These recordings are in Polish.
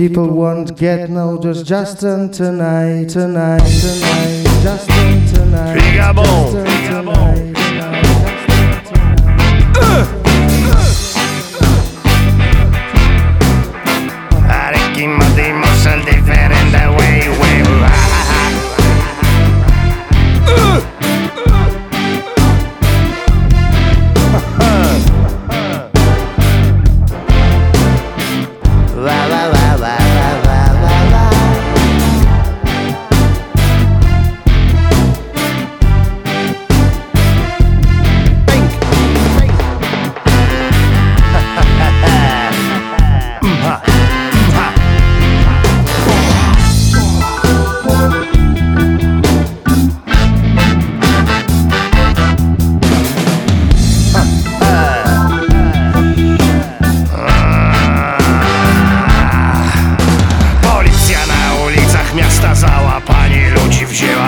People won't get no just Justin tonight, tonight, tonight, Justin tonight. Ligabon. Justin tonight, tonight, Justin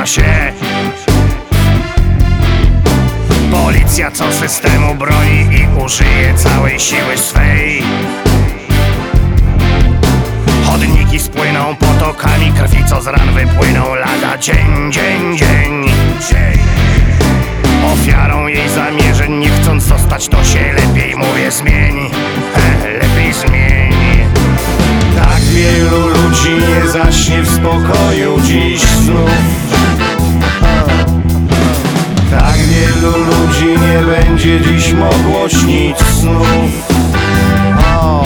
się. Policja co systemu broni i użyje całej siły swej. Chodniki spłyną potokami krwi co z ran wypłyną lada dzień, dzień, dzień, dzień Ofiarą jej zamierzeń nie chcąc zostać to się lepiej mówię zmień. E, Lepiej zmień. Tak wielu ludzi nie zaśnie w spokoju dziś będzie dziś mogło śnić snów. O.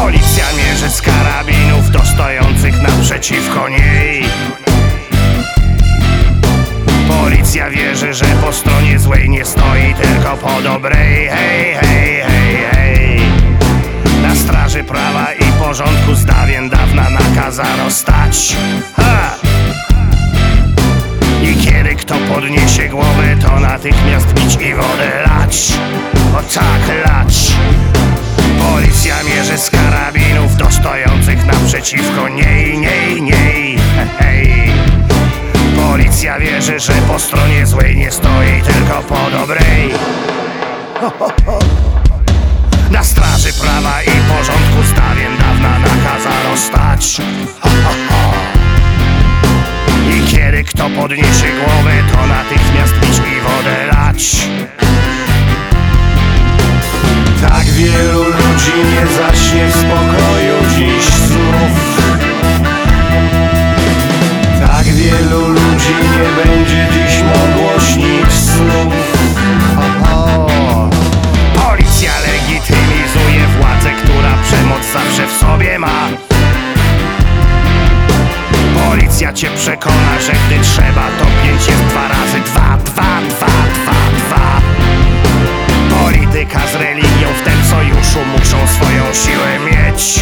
Policja mierzy z karabinów do stojących naprzeciwko niej. Policja wierzy, że po stronie złej nie stoi, tylko po dobrej. Hej, hej, hej, hej. Na straży prawa i porządku z dawien dawna nakazano stać kiedy kto podniesie głowę to natychmiast pić i wodę lać. O tak lać. Policja mierzy z karabinów do stojących naprzeciwko niej, niej, niej. Hej. Policja wierzy, że po stronie złej nie stoi, tylko po dobrej. Na straży prawa i porządku z dawien dawna nakazano stać ha, ha, ha. Podniesie głowę to natychmiast pić i wodę lać przekona, że gdy trzeba to pięć jest dwa razy dwa, dwa, dwa, dwa, dwa. Polityka z religią w tym sojuszu muszą swoją siłę mieć.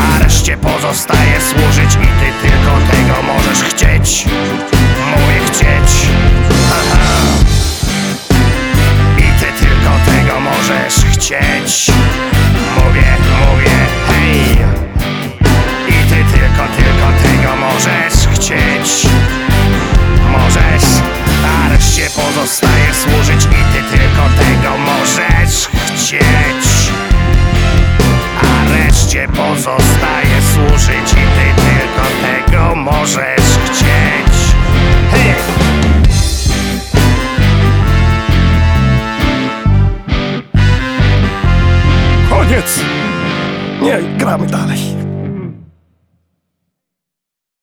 A reszcie pozostaje służyć Koniec! Nie, gramy dalej.